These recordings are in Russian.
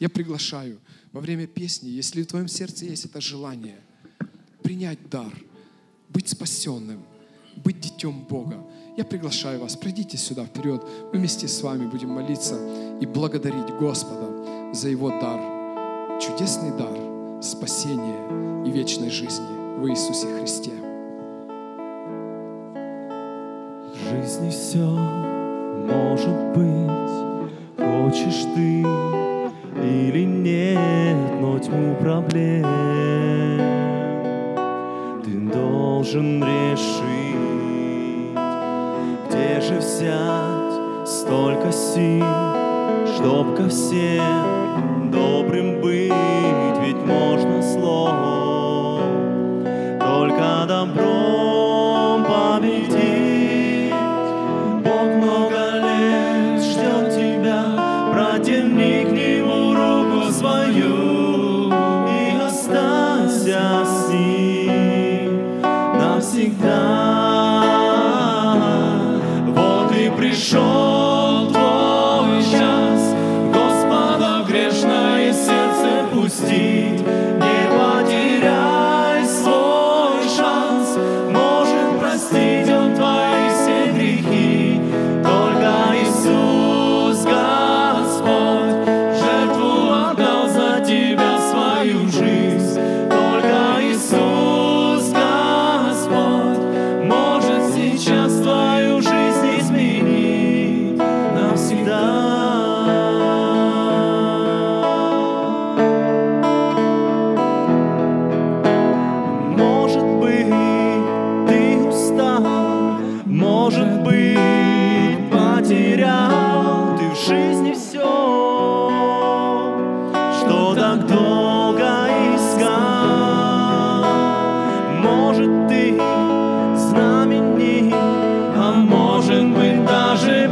Я приглашаю во время песни, если в твоем сердце есть это желание, принять дар, быть спасенным, быть детем Бога. Я приглашаю вас, пройдите сюда вперед. Мы вместе с вами будем молиться и благодарить Господа за Его дар, чудесный дар спасения и вечной жизни в Иисусе Христе. В все может быть, хочешь ты тьму проблем. Ты должен решить, где же взять столько сил, чтоб ко всем добрым быть, ведь можно shown.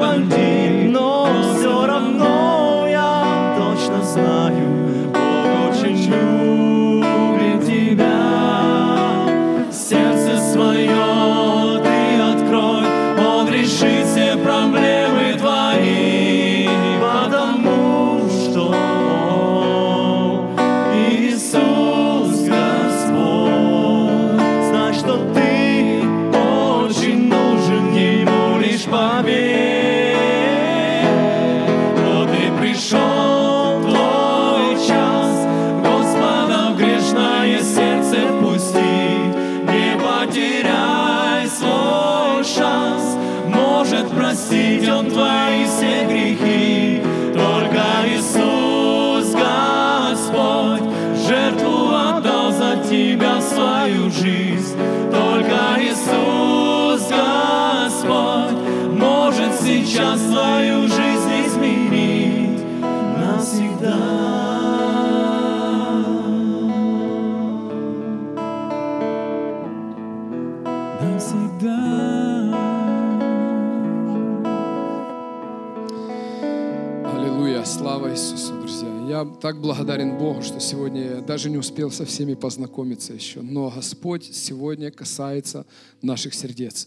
Даже бандит, свою жизнь. Только Иисус Господь может сейчас твою жизнь изменить навсегда. Аллилуйя, слава Иисусу, друзья. Я так благодарен Богу, что сегодня я даже не успел со всеми познакомиться еще, но Господь сегодня касается наших сердец.